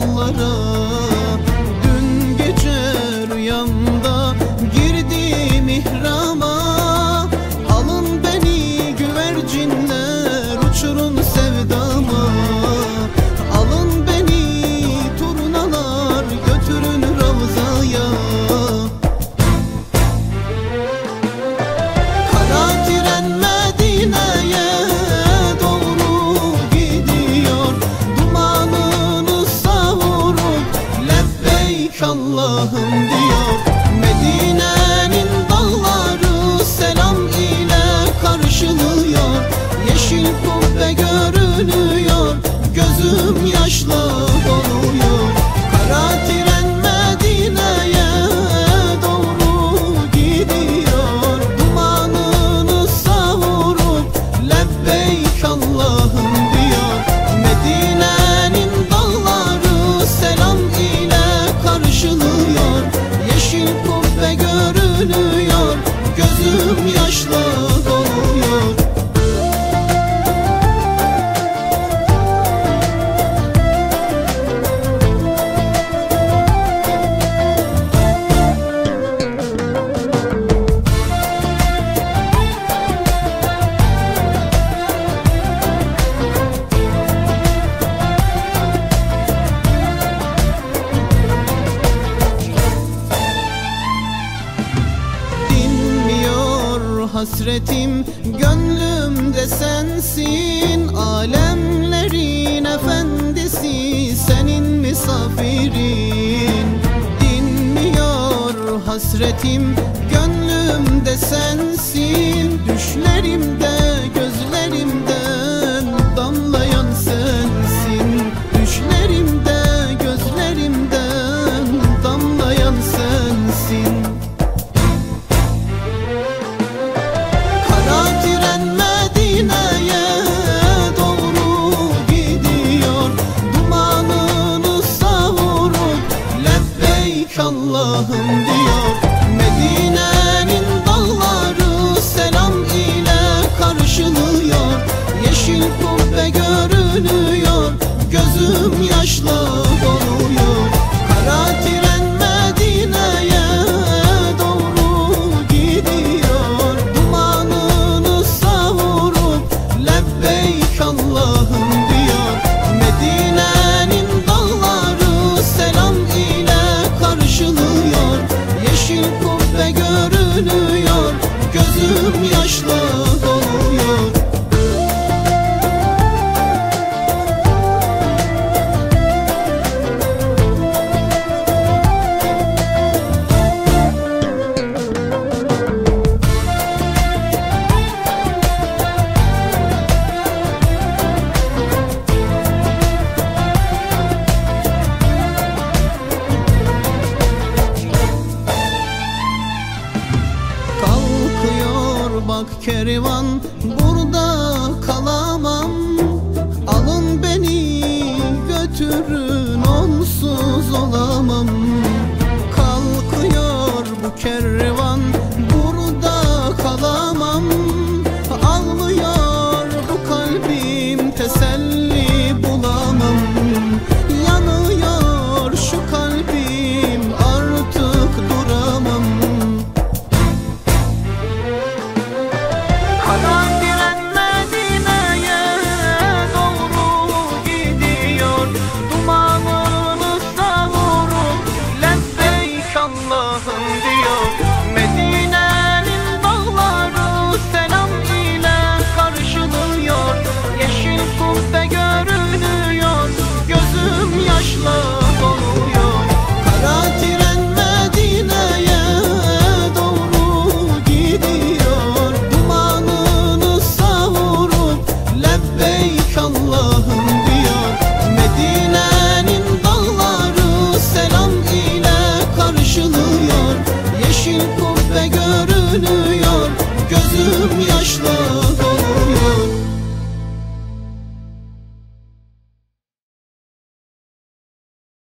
dallara. hasretim Gönlümde sensin Alemlerin efendisi Senin misafirin. Dinmiyor hasretim Gönlümde sensin Düşlerimde Oh. bak kervan burun Allah'ın yandım